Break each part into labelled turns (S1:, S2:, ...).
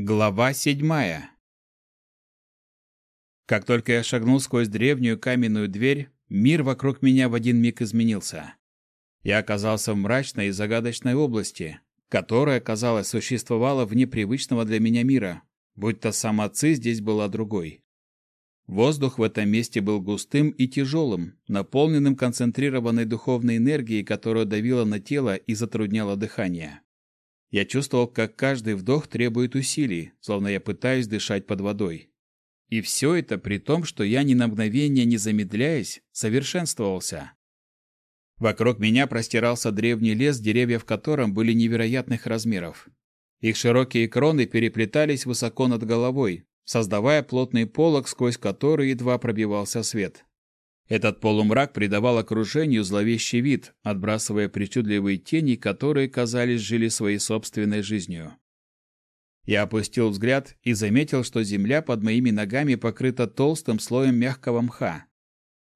S1: Глава седьмая Как только я шагнул сквозь древнюю каменную дверь, мир вокруг меня в один миг изменился. Я оказался в мрачной и загадочной области, которая, казалось, существовала вне привычного для меня мира, будь то сама Ци здесь была другой. Воздух в этом месте был густым и тяжелым, наполненным концентрированной духовной энергией, которая давила на тело и затрудняла дыхание. Я чувствовал, как каждый вдох требует усилий, словно я пытаюсь дышать под водой. И все это при том, что я ни на мгновение не замедляясь, совершенствовался. Вокруг меня простирался древний лес, деревья в котором были невероятных размеров. Их широкие кроны переплетались высоко над головой, создавая плотный полог, сквозь который едва пробивался свет. Этот полумрак придавал окружению зловещий вид, отбрасывая причудливые тени, которые, казались, жили своей собственной жизнью. Я опустил взгляд и заметил, что земля под моими ногами покрыта толстым слоем мягкого мха.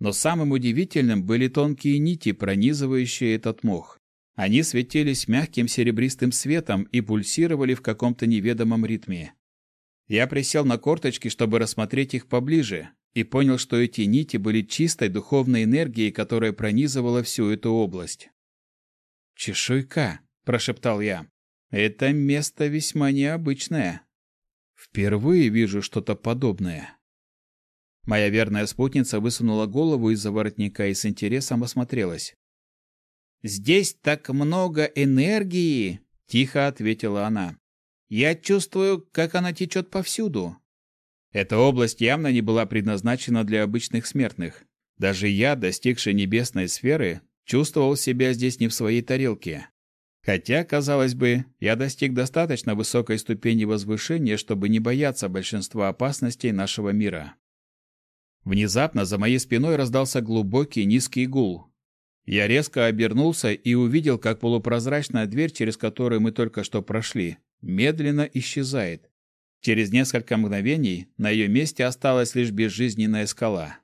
S1: Но самым удивительным были тонкие нити, пронизывающие этот мох. Они светились мягким серебристым светом и пульсировали в каком-то неведомом ритме. Я присел на корточки, чтобы рассмотреть их поближе, и понял, что эти нити были чистой духовной энергией, которая пронизывала всю эту область. «Чешуйка», — прошептал я, — «это место весьма необычное. Впервые вижу что-то подобное». Моя верная спутница высунула голову из-за воротника и с интересом осмотрелась. «Здесь так много энергии!» — тихо ответила она. Я чувствую, как она течет повсюду. Эта область явно не была предназначена для обычных смертных. Даже я, достигший небесной сферы, чувствовал себя здесь не в своей тарелке. Хотя, казалось бы, я достиг достаточно высокой ступени возвышения, чтобы не бояться большинства опасностей нашего мира. Внезапно за моей спиной раздался глубокий низкий гул. Я резко обернулся и увидел, как полупрозрачная дверь, через которую мы только что прошли, медленно исчезает. Через несколько мгновений на ее месте осталась лишь безжизненная скала.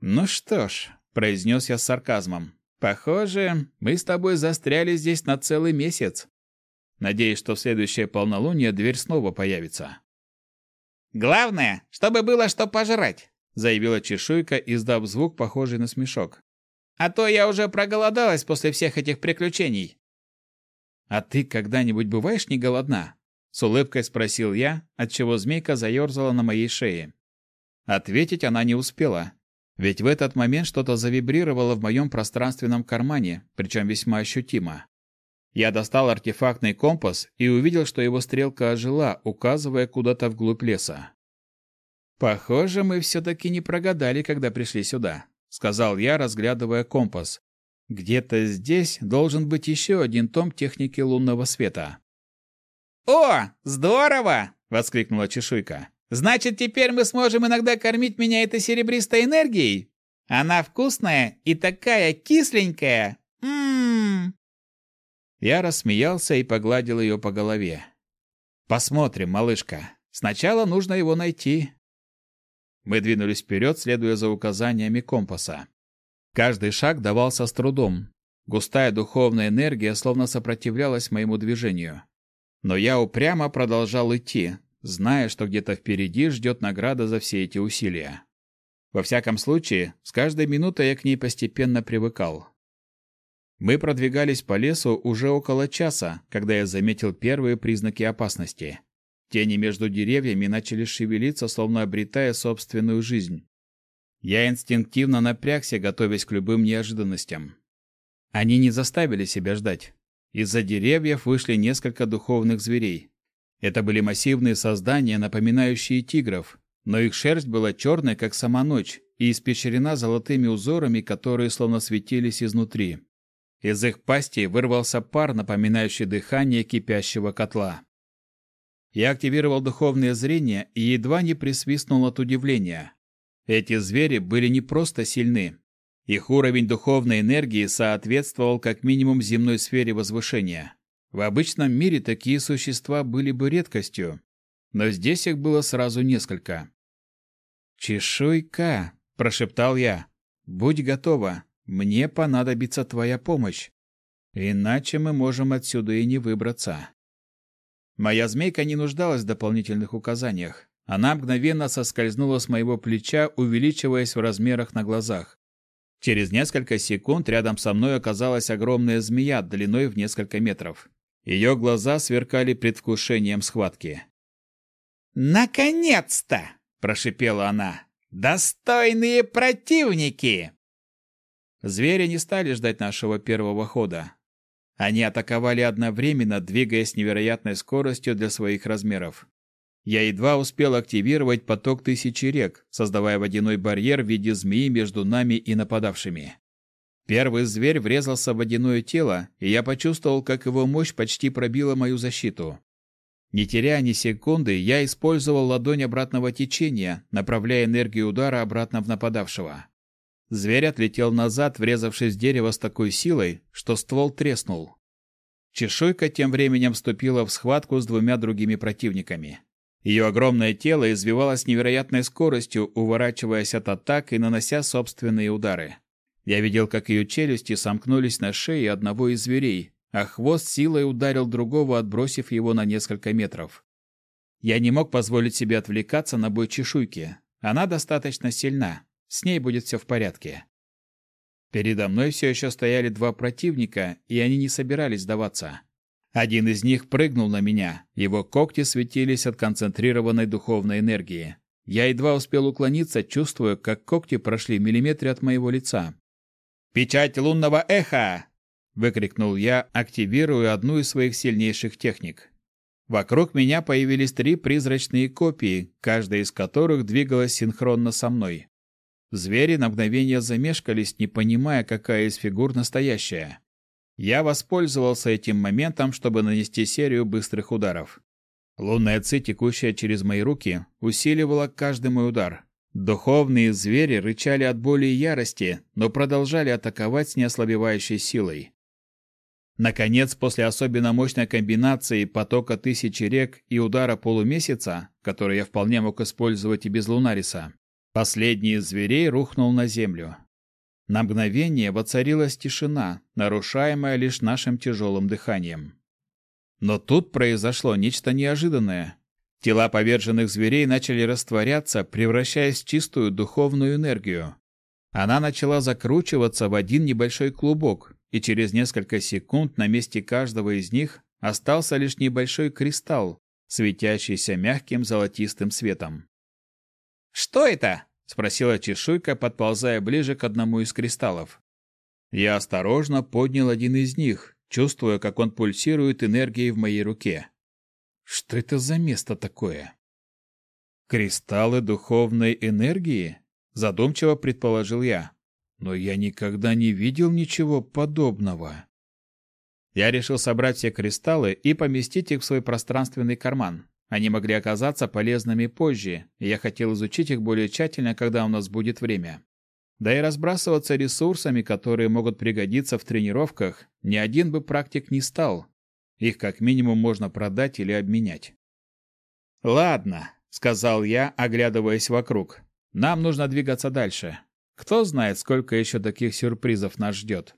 S1: «Ну что ж», — произнес я с сарказмом, — «похоже, мы с тобой застряли здесь на целый месяц. Надеюсь, что в следующее полнолуние дверь снова появится».
S2: «Главное, чтобы было что пожрать», —
S1: заявила чешуйка, издав звук, похожий на смешок.
S2: «А то я уже проголодалась после всех этих приключений».
S1: «А ты когда-нибудь бываешь не голодна?» С улыбкой спросил я, отчего змейка заерзала на моей шее. Ответить она не успела, ведь в этот момент что-то завибрировало в моем пространственном кармане, причем весьма ощутимо. Я достал артефактный компас и увидел, что его стрелка ожила, указывая куда-то вглубь леса. «Похоже, мы все-таки не прогадали, когда пришли сюда», — сказал я, разглядывая компас, где-то здесь должен быть еще один том техники лунного света.
S2: «О, здорово!» — воскликнула чешуйка. «Значит, теперь мы сможем иногда кормить меня этой серебристой энергией? Она вкусная и такая кисленькая! Ммм!»
S1: Я рассмеялся и погладил ее по голове. «Посмотрим, малышка. Сначала нужно его найти». Мы двинулись вперед, следуя за указаниями компаса. Каждый шаг давался с трудом. Густая духовная энергия словно сопротивлялась моему движению. Но я упрямо продолжал идти, зная, что где-то впереди ждет награда за все эти усилия. Во всяком случае, с каждой минутой я к ней постепенно привыкал. Мы продвигались по лесу уже около часа, когда я заметил первые признаки опасности. Тени между деревьями начали шевелиться, словно обретая собственную жизнь. Я инстинктивно напрягся, готовясь к любым неожиданностям. Они не заставили себя ждать. Из-за деревьев вышли несколько духовных зверей. Это были массивные создания, напоминающие тигров, но их шерсть была черной, как сама ночь, и испещрена золотыми узорами, которые словно светились изнутри. Из их пасти вырвался пар, напоминающий дыхание кипящего котла. Я активировал духовное зрение и едва не присвистнул от удивления. Эти звери были не просто сильны. Их уровень духовной энергии соответствовал как минимум земной сфере возвышения. В обычном мире такие существа были бы редкостью, но здесь их было сразу несколько. «Чешуйка!» – прошептал я. «Будь готова, мне понадобится твоя помощь. Иначе мы можем отсюда и не выбраться». Моя змейка не нуждалась в дополнительных указаниях. Она мгновенно соскользнула с моего плеча, увеличиваясь в размерах на глазах. Через несколько секунд рядом со мной оказалась огромная змея длиной в несколько метров. Ее глаза сверкали предвкушением схватки.
S2: «Наконец-то!» – прошипела она. «Достойные противники!»
S1: Звери не стали ждать нашего первого хода. Они атаковали одновременно, двигаясь с невероятной скоростью для своих размеров. Я едва успел активировать поток тысячи рек, создавая водяной барьер в виде змеи между нами и нападавшими. Первый зверь врезался в водяное тело, и я почувствовал, как его мощь почти пробила мою защиту. Не теряя ни секунды, я использовал ладонь обратного течения, направляя энергию удара обратно в нападавшего. Зверь отлетел назад, врезавшись в дерево с такой силой, что ствол треснул. Чешуйка тем временем вступила в схватку с двумя другими противниками. Ее огромное тело извивалось невероятной скоростью, уворачиваясь от атак и нанося собственные удары. Я видел, как ее челюсти сомкнулись на шее одного из зверей, а хвост силой ударил другого, отбросив его на несколько метров. Я не мог позволить себе отвлекаться на бой чешуйки. Она достаточно сильна, с ней будет все в порядке. Передо мной все еще стояли два противника, и они не собирались сдаваться. Один из них прыгнул на меня. Его когти светились от концентрированной духовной энергии. Я едва успел уклониться, чувствуя, как когти прошли в миллиметре от моего лица.
S2: «Печать лунного эха!» — выкрикнул я,
S1: активируя одну из своих сильнейших техник. Вокруг меня появились три призрачные копии, каждая из которых двигалась синхронно со мной. Звери на мгновение замешкались, не понимая, какая из фигур настоящая. Я воспользовался этим моментом, чтобы нанести серию быстрых ударов. Лунная ци, текущая через мои руки, усиливала каждый мой удар. Духовные звери рычали от боли и ярости, но продолжали атаковать с неослабевающей силой. Наконец, после особенно мощной комбинации потока тысячи рек и удара полумесяца, который я вполне мог использовать и без Лунариса, Последний из зверей рухнул на землю. На мгновение воцарилась тишина, нарушаемая лишь нашим тяжелым дыханием. Но тут произошло нечто неожиданное. Тела поверженных зверей начали растворяться, превращаясь в чистую духовную энергию. Она начала закручиваться в один небольшой клубок, и через несколько секунд на месте каждого из них остался лишь небольшой кристалл, светящийся мягким золотистым светом.
S2: «Что это?» — спросила чешуйка, подползая ближе к одному из кристаллов.
S1: Я осторожно поднял один из них, чувствуя, как он пульсирует энергией в моей руке. Что это за место такое? Кристаллы духовной энергии? Задумчиво предположил я. Но я никогда не видел ничего подобного. Я решил собрать все кристаллы и поместить их в свой пространственный карман. Они могли оказаться полезными позже, и я хотел изучить их более тщательно, когда у нас будет время. Да и разбрасываться ресурсами, которые могут пригодиться в тренировках, ни один бы практик не стал. Их как минимум можно продать или обменять.
S2: «Ладно», — сказал я, оглядываясь вокруг. «Нам нужно двигаться дальше. Кто знает, сколько еще таких сюрпризов нас ждет».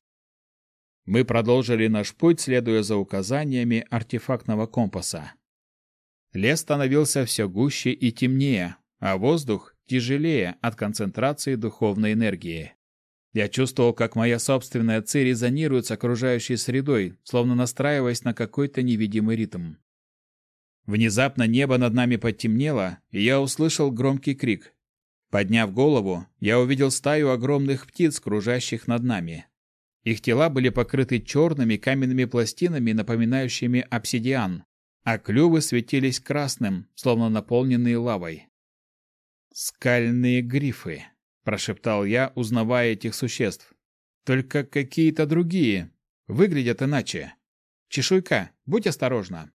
S1: Мы продолжили наш путь, следуя за указаниями артефактного компаса. Лес становился все гуще и темнее, а воздух тяжелее от концентрации духовной энергии. Я чувствовал, как моя собственная ци резонирует с окружающей средой, словно настраиваясь на какой-то невидимый ритм. Внезапно небо над нами потемнело, и я услышал громкий крик. Подняв голову, я увидел стаю огромных птиц, кружащих над нами. Их тела были покрыты черными каменными пластинами, напоминающими обсидиан а клювы светились красным, словно наполненные лавой. «Скальные грифы», — прошептал я, узнавая этих существ. «Только какие-то другие. Выглядят иначе. Чешуйка, будь осторожна».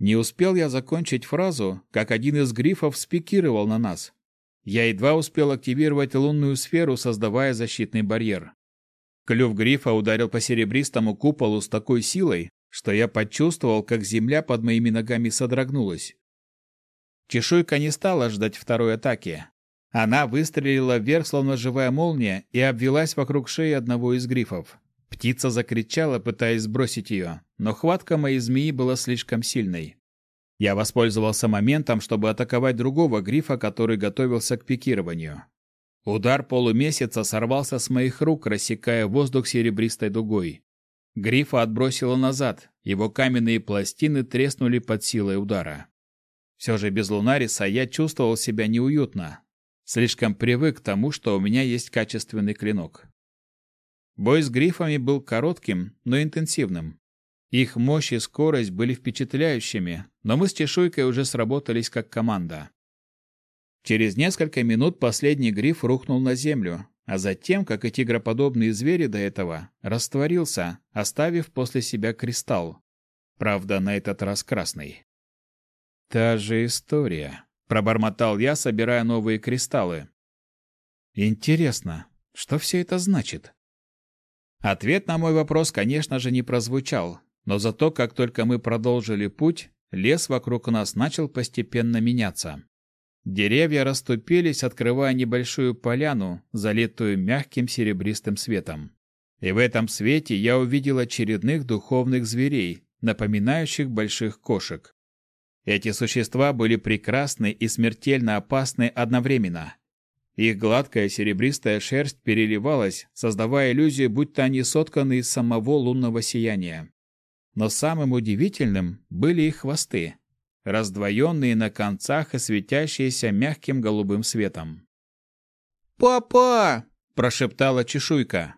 S1: Не успел я закончить фразу, как один из грифов спикировал на нас. Я едва успел активировать лунную сферу, создавая защитный барьер. Клюв грифа ударил по серебристому куполу с такой силой, что я почувствовал, как земля под моими ногами содрогнулась. Чешуйка не стала ждать второй атаки. Она выстрелила вверх, словно живая молния, и обвелась вокруг шеи одного из грифов. Птица закричала, пытаясь сбросить ее, но хватка моей змеи была слишком сильной. Я воспользовался моментом, чтобы атаковать другого грифа, который готовился к пикированию. Удар полумесяца сорвался с моих рук, рассекая воздух серебристой дугой. Грифа отбросило назад, его каменные пластины треснули под силой удара. Все же без Лунариса я чувствовал себя неуютно. Слишком привык к тому, что у меня есть качественный клинок. Бой с грифами был коротким, но интенсивным. Их мощь и скорость были впечатляющими, но мы с чешуйкой уже сработались как команда. Через несколько минут последний гриф рухнул на землю, а затем, как и тигроподобные звери до этого, растворился, оставив после себя кристалл. Правда, на этот раз красный. Та же история, пробормотал я, собирая новые кристаллы. Интересно, что все это значит? Ответ на мой вопрос, конечно же, не прозвучал, но зато, как только мы продолжили путь, лес вокруг нас начал постепенно меняться. Деревья расступились, открывая небольшую поляну, залитую мягким серебристым светом. И в этом свете я увидел очередных духовных зверей, напоминающих больших кошек. Эти существа были прекрасны и смертельно опасны одновременно. Их гладкая серебристая шерсть переливалась, создавая иллюзию, будто они сотканы из самого лунного сияния. Но самым удивительным были их хвосты, раздвоенные на концах и светящиеся мягким голубым светом.
S2: «Папа!» – прошептала чешуйка.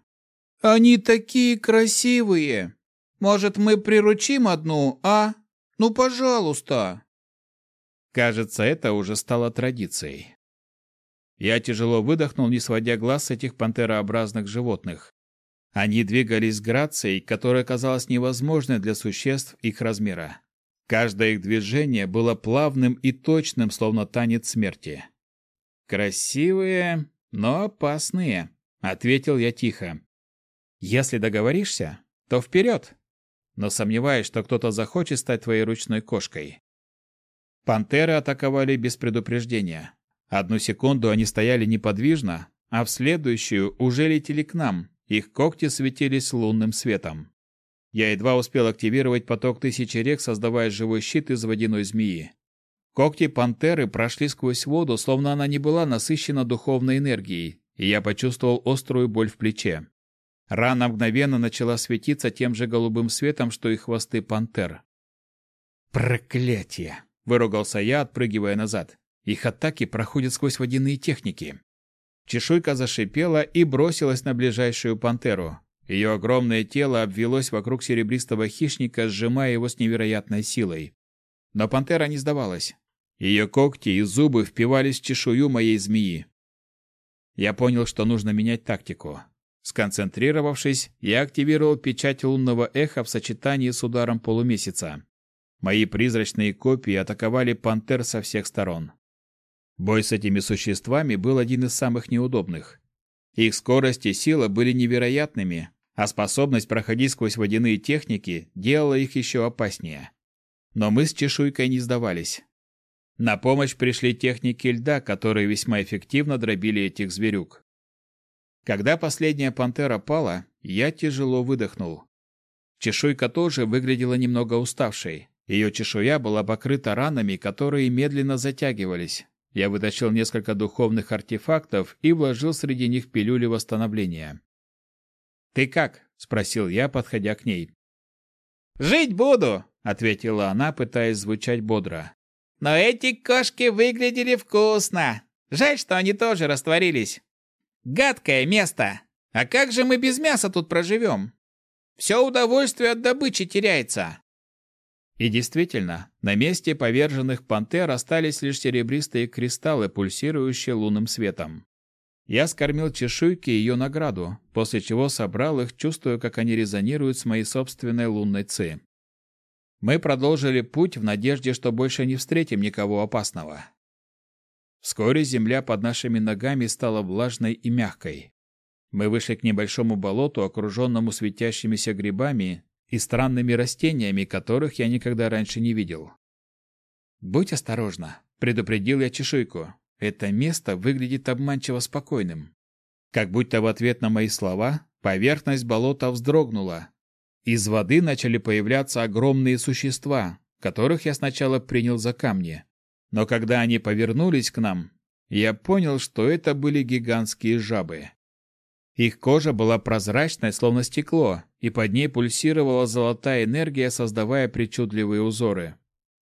S2: «Они такие красивые! Может, мы приручим одну, а?» Ну, пожалуйста.
S1: Кажется, это уже стало традицией. Я тяжело выдохнул, не сводя глаз с этих пантерообразных животных. Они двигались с грацией, которая казалась невозможной для существ их размера. Каждое их движение было плавным и точным, словно танец смерти. «Красивые, но опасные», — ответил я тихо. «Если договоришься, то вперед!» но сомневаюсь, что кто-то захочет стать твоей ручной кошкой. Пантеры атаковали без предупреждения. Одну секунду они стояли неподвижно, а в следующую уже летели к нам. Их когти светились лунным светом. Я едва успел активировать поток тысячи рек, создавая живой щит из водяной змеи. Когти пантеры прошли сквозь воду, словно она не была насыщена духовной энергией, и я почувствовал острую боль в плече. Рана мгновенно начала светиться тем же голубым светом, что и хвосты пантер. «Проклятие!» — выругался я, отпрыгивая назад. «Их атаки проходят сквозь водяные техники». Чешуйка зашипела и бросилась на ближайшую пантеру. Ее огромное тело обвелось вокруг серебристого хищника, сжимая его с невероятной силой. Но пантера не сдавалась. Ее когти и зубы впивались в чешую моей змеи. Я понял, что нужно менять тактику. Сконцентрировавшись, я активировал печать лунного эха в сочетании с ударом полумесяца. Мои призрачные копии атаковали пантер со всех сторон. Бой с этими существами был один из самых неудобных. Их скорость и сила были невероятными, а способность проходить сквозь водяные техники делала их еще опаснее. Но мы с чешуйкой не сдавались. На помощь пришли техники льда, которые весьма эффективно дробили этих зверюк. Когда последняя пантера пала, я тяжело выдохнул. Чешуйка тоже выглядела немного уставшей. Ее чешуя была покрыта ранами, которые медленно затягивались. Я вытащил несколько духовных артефактов и вложил среди них пилюли восстановления. «Ты как?» — спросил я, подходя к ней.
S2: «Жить буду!»
S1: — ответила она, пытаясь звучать бодро.
S2: «Но эти кошки выглядели вкусно! Жаль, что они тоже растворились. Гадкое место! А как же мы без мяса тут проживем? Все удовольствие от добычи теряется!»
S1: И действительно, на месте поверженных пантер остались лишь серебристые кристаллы, пульсирующие лунным светом. Я скормил чешуйке ее награду, после чего собрал их, чувствуя, как они резонируют с моей собственной лунной ци. Мы продолжили путь в надежде, что больше не встретим никого опасного. Вскоре земля под нашими ногами стала влажной и мягкой. Мы вышли к небольшому болоту, окруженному светящимися грибами и странными растениями, которых я никогда раньше не видел. «Будь осторожна», — предупредил я чешуйку. «Это место выглядит обманчиво спокойным». Как будто в ответ на мои слова, поверхность болота вздрогнула. Из воды начали появляться огромные существа, которых я сначала принял за камни. Но когда они повернулись к нам, я понял, что это были гигантские жабы. Их кожа была прозрачной, словно стекло, и под ней пульсировала золотая энергия, создавая причудливые узоры.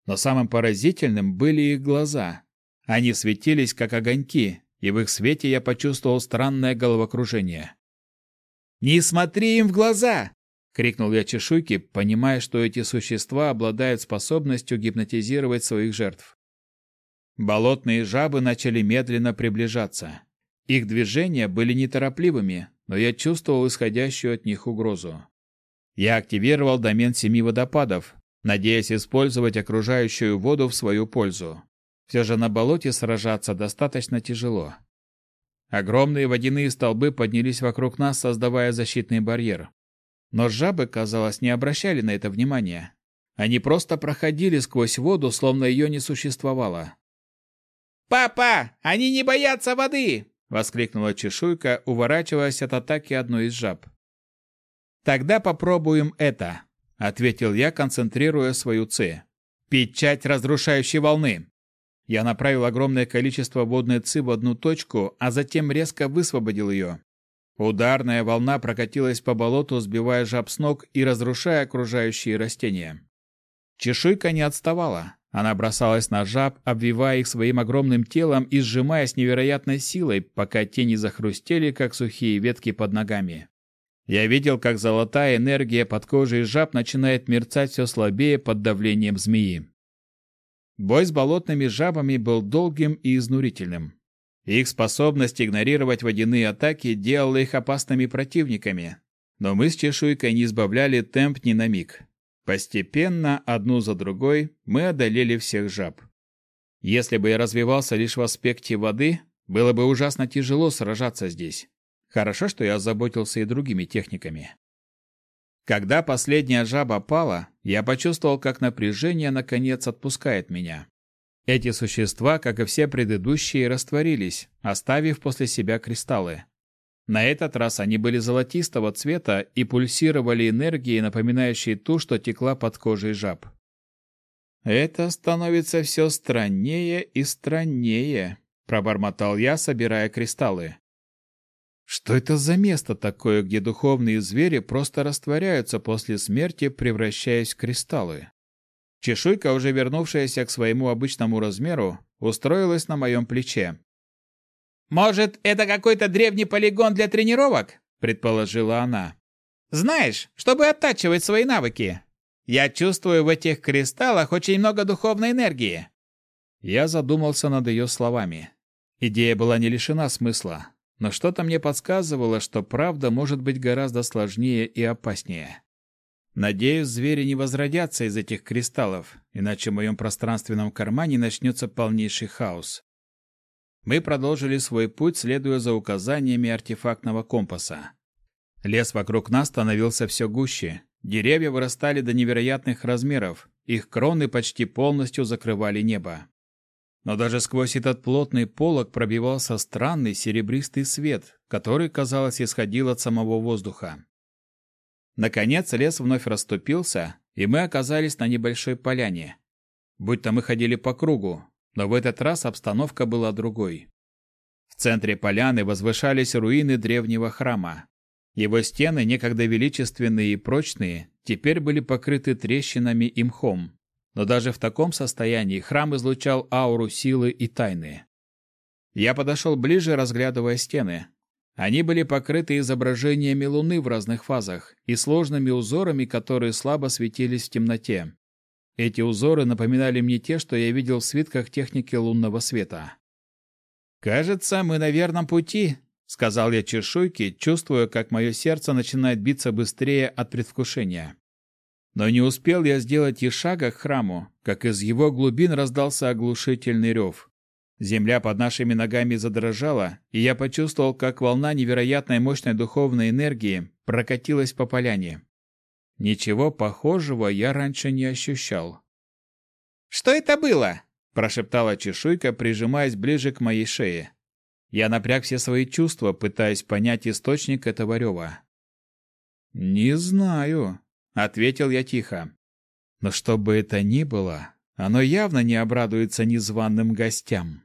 S1: Но самым поразительным были их глаза. Они светились, как огоньки, и в их свете я почувствовал странное головокружение. «Не смотри им в глаза!» — крикнул я чешуйке, понимая, что эти существа обладают способностью гипнотизировать своих жертв. Болотные жабы начали медленно приближаться. Их движения были неторопливыми, но я чувствовал исходящую от них угрозу. Я активировал домен семи водопадов, надеясь использовать окружающую воду в свою пользу. Все же на болоте сражаться достаточно тяжело. Огромные водяные столбы поднялись вокруг нас, создавая защитный барьер. Но жабы, казалось, не обращали на это внимания. Они просто проходили сквозь воду, словно ее не существовало.
S2: «Папа, они не боятся воды!»
S1: Воскликнула чешуйка, уворачиваясь от атаки одной из жаб. Тогда попробуем это, ответил я, концентрируя свою ци. Печать разрушающей волны. Я направил огромное количество водной ци в одну точку, а затем резко высвободил ее. Ударная волна прокатилась по болоту, сбивая жаб с ног и разрушая окружающие растения. Чешуйка не отставала. Она бросалась на жаб, обвивая их своим огромным телом и сжимая с невероятной силой, пока те не захрустели, как сухие ветки под ногами. Я видел, как золотая энергия под кожей жаб начинает мерцать все слабее под давлением змеи. Бой с болотными жабами был долгим и изнурительным. Их способность игнорировать водяные атаки делала их опасными противниками, но мы с чешуйкой не избавляли темп ни на миг. Постепенно, одну за другой, мы одолели всех жаб. Если бы я развивался лишь в аспекте воды, было бы ужасно тяжело сражаться здесь. Хорошо, что я озаботился и другими техниками. Когда последняя жаба пала, я почувствовал, как напряжение наконец отпускает меня. Эти существа, как и все предыдущие, растворились, оставив после себя кристаллы. На этот раз они были золотистого цвета и пульсировали энергией, напоминающей ту, что текла под кожей жаб. «Это становится все страннее и страннее», — пробормотал я, собирая кристаллы. «Что это за место такое, где духовные звери просто растворяются после смерти, превращаясь в кристаллы?» Чешуйка, уже вернувшаяся к своему обычному размеру, устроилась на моем плече.
S2: «Может, это какой-то древний полигон для тренировок?» – предположила она. «Знаешь, чтобы оттачивать свои навыки. Я чувствую в этих кристаллах очень много духовной энергии».
S1: Я задумался над ее словами. Идея была не лишена смысла, но что-то мне подсказывало, что правда может быть гораздо сложнее и опаснее. Надеюсь, звери не возродятся из этих кристаллов, иначе в моем пространственном кармане начнется полнейший хаос. Мы продолжили свой путь, следуя за указаниями артефактного компаса. Лес вокруг нас становился все гуще. Деревья вырастали до невероятных размеров, их кроны почти полностью закрывали небо. Но даже сквозь этот плотный полог пробивался странный серебристый свет, который, казалось, исходил от самого воздуха. Наконец лес вновь расступился, и мы оказались на небольшой поляне. Будь то мы ходили по кругу, но в этот раз обстановка была другой. В центре поляны возвышались руины древнего храма. Его стены, некогда величественные и прочные, теперь были покрыты трещинами и мхом. Но даже в таком состоянии храм излучал ауру силы и тайны. Я подошел ближе, разглядывая стены. Они были покрыты изображениями луны в разных фазах и сложными узорами, которые слабо светились в темноте. Эти узоры напоминали мне те, что я видел в свитках техники лунного света. «Кажется, мы на верном пути», — сказал я чешуйке, чувствуя, как мое сердце начинает биться быстрее от предвкушения. Но не успел я сделать и шага к храму, как из его глубин раздался оглушительный рев. Земля под нашими ногами задрожала, и я почувствовал, как волна невероятной мощной духовной энергии прокатилась по поляне. Ничего похожего я раньше не ощущал.
S2: «Что это было?»
S1: – прошептала чешуйка, прижимаясь ближе к моей шее. Я напряг все свои чувства, пытаясь понять источник этого рева. Не знаю, ответил я тихо. Но что бы это ни было, оно явно не обрадуется незваным гостям.